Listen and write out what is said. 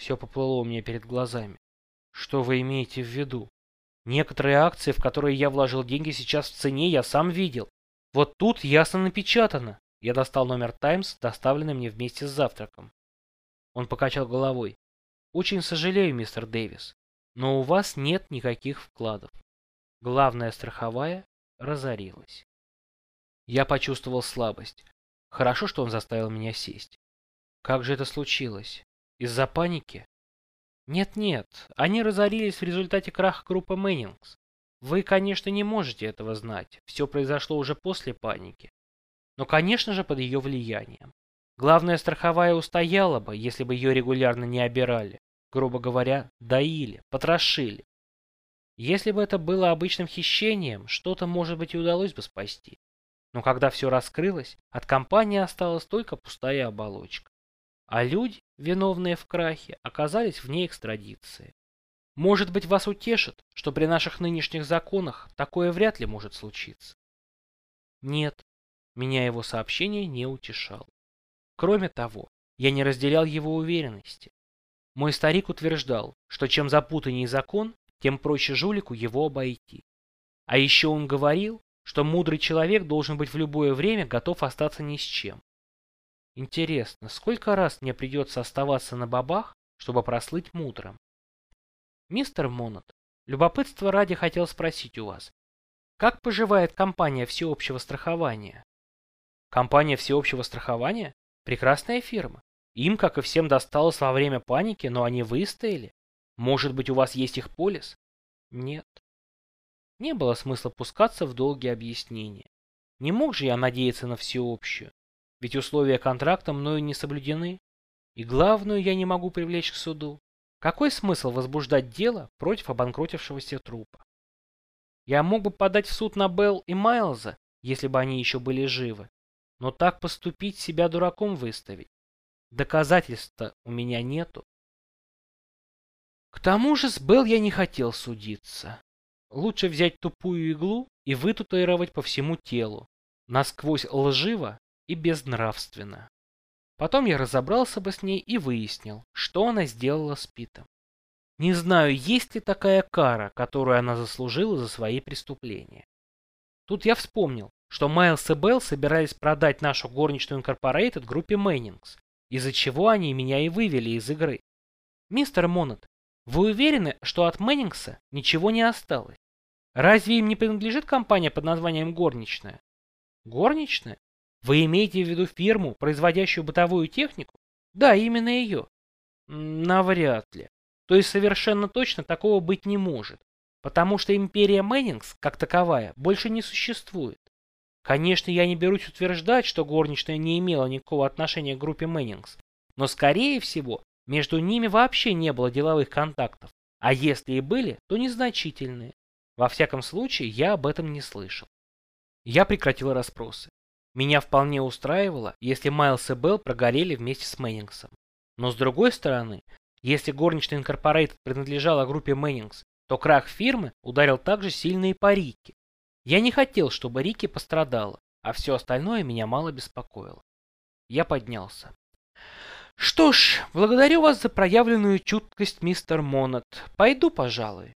Все поплыло у меня перед глазами. Что вы имеете в виду? Некоторые акции, в которые я вложил деньги, сейчас в цене, я сам видел. Вот тут ясно напечатано. Я достал номер «Таймс», доставленный мне вместе с завтраком. Он покачал головой. Очень сожалею, мистер Дэвис, но у вас нет никаких вкладов. Главная страховая разорилась. Я почувствовал слабость. Хорошо, что он заставил меня сесть. Как же это случилось? Из-за паники? Нет-нет, они разорились в результате краха группы Мэннингс. Вы, конечно, не можете этого знать. Все произошло уже после паники. Но, конечно же, под ее влиянием. Главная страховая устояла бы, если бы ее регулярно не обирали. Грубо говоря, доили, потрошили. Если бы это было обычным хищением, что-то, может быть, и удалось бы спасти. Но когда все раскрылось, от компании осталась только пустая оболочка. А люди, виновные в крахе, оказались вне экстрадиции. Может быть, вас утешит, что при наших нынешних законах такое вряд ли может случиться. Нет, меня его сообщение не утешало. Кроме того, я не разделял его уверенности. Мой старик утверждал, что чем запутаннее закон, тем проще жулику его обойти. А еще он говорил, что мудрый человек должен быть в любое время готов остаться ни с чем. Интересно, сколько раз мне придется оставаться на бабах, чтобы прослыть мудрым? Мистер Монот, любопытство ради хотел спросить у вас, как поживает компания всеобщего страхования? Компания всеобщего страхования? Прекрасная фирма. Им, как и всем, досталось во время паники, но они выстояли. Может быть, у вас есть их полис? Нет. Не было смысла пускаться в долгие объяснения. Не мог же я надеяться на всеобщую, ведь условия контракта мною не соблюдены. И главную я не могу привлечь к суду. Какой смысл возбуждать дело против обанкротившегося трупа? Я мог бы подать в суд на Белл и Майлза, если бы они еще были живы. Но так поступить себя дураком выставить. Доказательств-то у меня нету. К тому же с Белл я не хотел судиться. Лучше взять тупую иглу и вытатуировать по всему телу. Насквозь лживо и безнравственно. Потом я разобрался бы с ней и выяснил, что она сделала с Питом. Не знаю, есть ли такая кара, которую она заслужила за свои преступления. Тут я вспомнил, что Майлз и Белл собирались продать нашу горничную Incorporated группе Мэннингс, из-за чего они меня и вывели из игры. Мистер Монет, вы уверены, что от Мэннингса ничего не осталось? Разве им не принадлежит компания под названием Горничная? Горничная? Вы имеете в виду фирму, производящую бытовую технику? Да, именно ее. Навряд ли. То есть совершенно точно такого быть не может. Потому что империя Мэннингс, как таковая, больше не существует. Конечно, я не берусь утверждать, что горничная не имела никакого отношения к группе Мэннингс, но скорее всего, между ними вообще не было деловых контактов, а если и были, то незначительные. Во всяком случае, я об этом не слышал. Я прекратил расспросы. Меня вполне устраивало, если Майлз и Белл прогорели вместе с Мэннингсом. Но с другой стороны, если горничная Инкорпорейтед принадлежала группе Мэннингс, то крах фирмы ударил также сильно и по Рике. Я не хотел, чтобы Рики пострадала, а все остальное меня мало беспокоило. Я поднялся. Что ж, благодарю вас за проявленную чуткость, мистер Монот. Пойду, пожалуй.